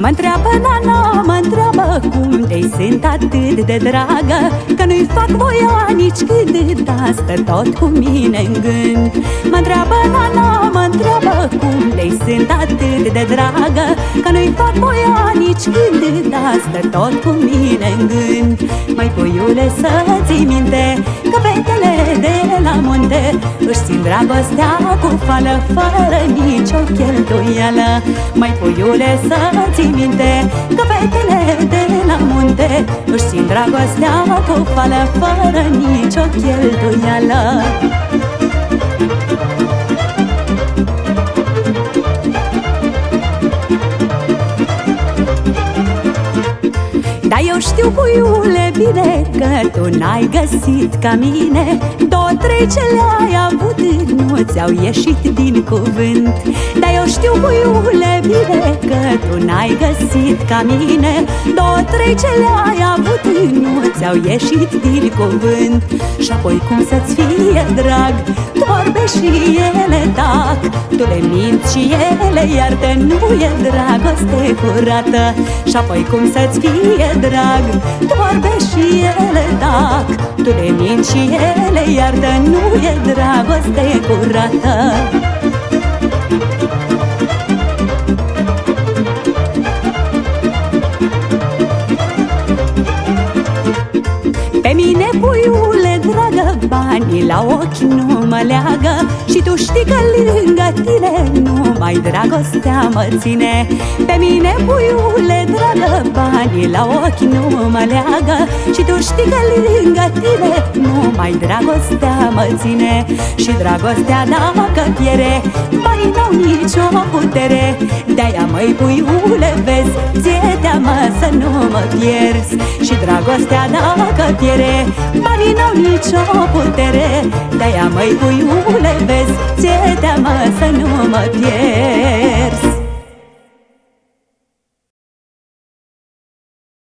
Mă întreabă nana, mă întreabă cum de sunt atât de dragă Că nu-i fac voia nici când asta tot cu mine în gând. Mă sunt atât de dragă Că nu-i fac voia nici când asta tot cu mine în gând. Mai puiule să ți minte că fetele de la munte Își țin dragostea cu fală fără nicio cheltuială. Mai puiule să ți minte Că fetele de la munte Își țin dragostea cu fală Fără nicio cheltuială Dar eu știu, puiule, bine Că tu n-ai găsit ca mine. Două, trei ce le-ai avut Nu ți-au ieșit din cuvânt. Dar eu știu, puiule, bine Că tu n-ai găsit ca mine. Două, trei ce le-ai avut Nu ți-au ieșit din cuvânt. Și apoi cum să-ți fie drag Tu vorbești și ele tac. Tu le minți și ele iartă Nu e dragoste curată. Și apoi cum să-ți fie drag Tu vorbești și ele tac. Tu le minți și ele iartă Nu e dragoste curată la ochi nu mă leagă Și tu știi că lângă tine numai dragostea mă ține. Pe mine, puiule dragă, banii la ochi nu mă leagă Și tu știi că lângă tine numai dragostea mă ține. Și dragostea dacă piere, banii n-au nicio putere. De-aia măi puiule vezi, ție teamă să nu mă pierzi. Și dragostea dacă piere, banii n-au nicio putere De-aia măi puiule vezi, ție teamă să nu mă pierzi